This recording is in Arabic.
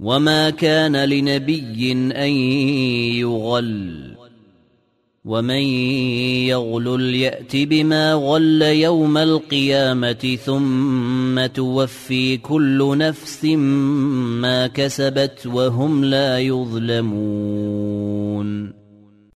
وما كان لنبي ان يغل ومن يغل يات بما غل يوم القيامه ثم توفي كل نفس ما كسبت وهم لا يظلمون